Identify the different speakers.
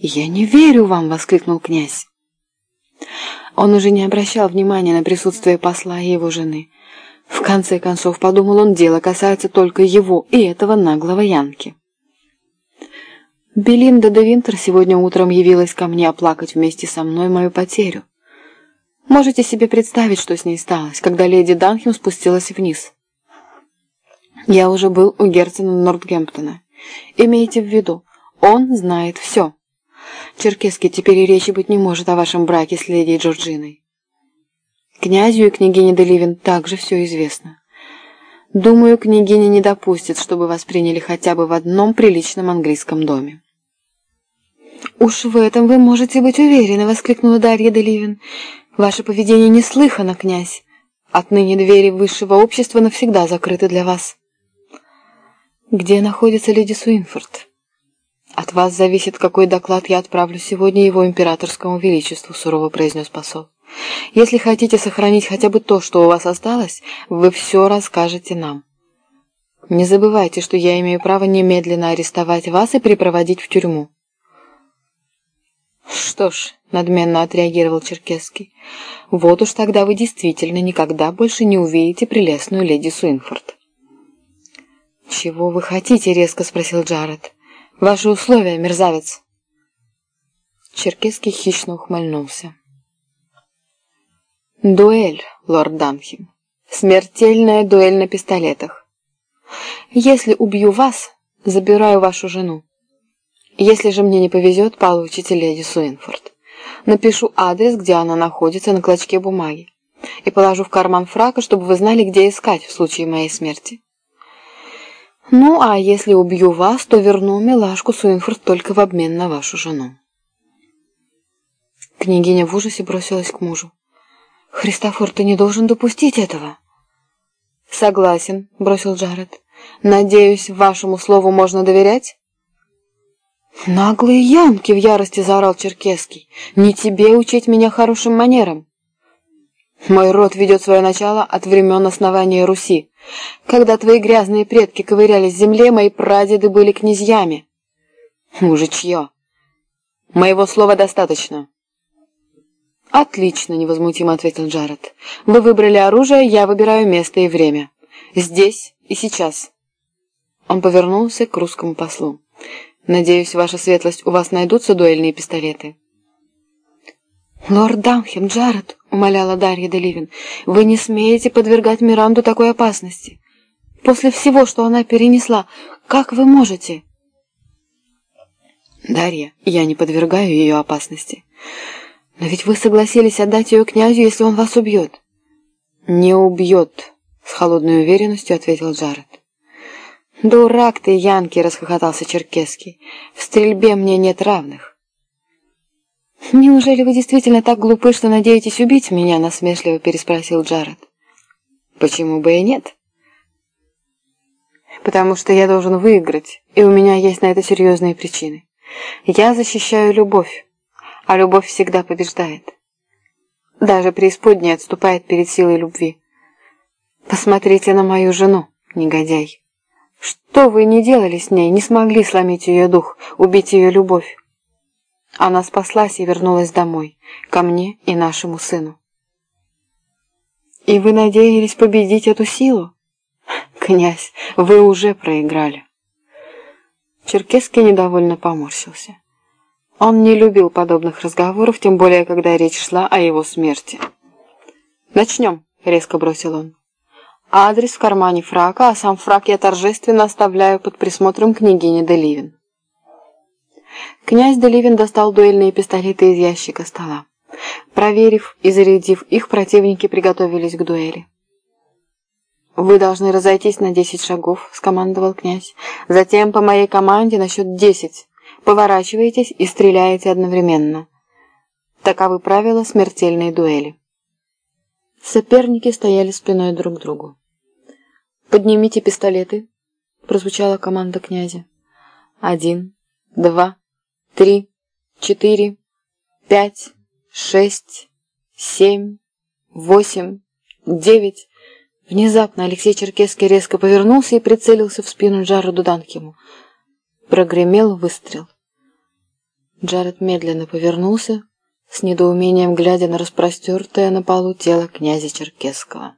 Speaker 1: «Я не верю вам!» — воскликнул князь. Он уже не обращал внимания на присутствие посла и его жены. В конце концов, подумал он, дело касается только его и этого наглого Янки. Белинда де Винтер сегодня утром явилась ко мне оплакать вместе со мной мою потерю. Можете себе представить, что с ней сталось, когда леди Данхем спустилась вниз. Я уже был у Герцена Нортгемптона. Имейте в виду, он знает все. Черкесский теперь и речи быть не может о вашем браке с леди Джорджиной. Князю и княгине Деливин также все известно. Думаю, княгиня не допустит, чтобы вас приняли хотя бы в одном приличном английском доме. «Уж в этом вы можете быть уверены», — воскликнула Дарья Деливин. «Ваше поведение неслыхано, князь. Отныне двери высшего общества навсегда закрыты для вас». «Где находится леди Суинфорд?» «От вас зависит, какой доклад я отправлю сегодня его императорскому величеству», — сурово произнес посол. «Если хотите сохранить хотя бы то, что у вас осталось, вы все расскажете нам. Не забывайте, что я имею право немедленно арестовать вас и припроводить в тюрьму». «Что ж», — надменно отреагировал Черкесский, — «вот уж тогда вы действительно никогда больше не увидите прелестную леди Суинфорд». «Чего вы хотите?» — резко спросил Джаред. Ваши условия, мерзавец!» Черкесский хищно ухмыльнулся. «Дуэль, лорд Данхим. Смертельная дуэль на пистолетах. Если убью вас, забираю вашу жену. Если же мне не повезет, получите леди Суинфорд. Напишу адрес, где она находится, на клочке бумаги. И положу в карман фрака, чтобы вы знали, где искать в случае моей смерти. Ну, а если убью вас, то верну милашку Суинфорд только в обмен на вашу жену. Княгиня в ужасе бросилась к мужу. «Христофор, ты не должен допустить этого!» «Согласен», — бросил Джаред. «Надеюсь, вашему слову можно доверять?» «Наглые янки!» — в ярости заорал Черкесский. «Не тебе учить меня хорошим манерам!» «Мой род ведет свое начало от времен основания Руси. Когда твои грязные предки ковырялись в земле, мои прадеды были князьями. Мужичье. Моего слова достаточно. Отлично, невозмутимо ответил Джаред. Вы выбрали оружие, я выбираю место и время. Здесь и сейчас. Он повернулся к русскому послу. Надеюсь, ваша светлость, у вас найдутся дуэльные пистолеты. «Лорд Дамхем, Джаред!» — умоляла Дарья Деливин. «Вы не смеете подвергать Миранду такой опасности. После всего, что она перенесла, как вы можете?» «Дарья, я не подвергаю ее опасности. Но ведь вы согласились отдать ее князю, если он вас убьет». «Не убьет», — с холодной уверенностью ответил Джаред. «Дурак ты, Янки!» — расхохотался Черкесский. «В стрельбе мне нет равных». «Неужели вы действительно так глупы, что надеетесь убить меня?» — насмешливо переспросил Джаред. «Почему бы и нет?» «Потому что я должен выиграть, и у меня есть на это серьезные причины. Я защищаю любовь, а любовь всегда побеждает. Даже преисподняя отступает перед силой любви. Посмотрите на мою жену, негодяй. Что вы не делали с ней, не смогли сломить ее дух, убить ее любовь. Она спаслась и вернулась домой, ко мне и нашему сыну. И вы надеялись победить эту силу? Князь, вы уже проиграли. Черкесский недовольно поморщился. Он не любил подобных разговоров, тем более, когда речь шла о его смерти. «Начнем», — резко бросил он. «Адрес в кармане фрака, а сам фрак я торжественно оставляю под присмотром княгини Деливин». Князь Деливин достал дуэльные пистолеты из ящика стола. Проверив и зарядив их, противники приготовились к дуэли. «Вы должны разойтись на десять шагов», — скомандовал князь. «Затем по моей команде на счет десять. Поворачиваетесь и стреляете одновременно. Таковы правила смертельной дуэли». Соперники стояли спиной друг к другу. «Поднимите пистолеты», — прозвучала команда князя. «Один, два, три, четыре, пять, шесть, семь, восемь, девять. Внезапно Алексей Черкесский резко повернулся и прицелился в спину Джароду Данкему. Прогремел выстрел. Джаред медленно повернулся, с недоумением глядя на распростертое на полу тело князя Черкесского.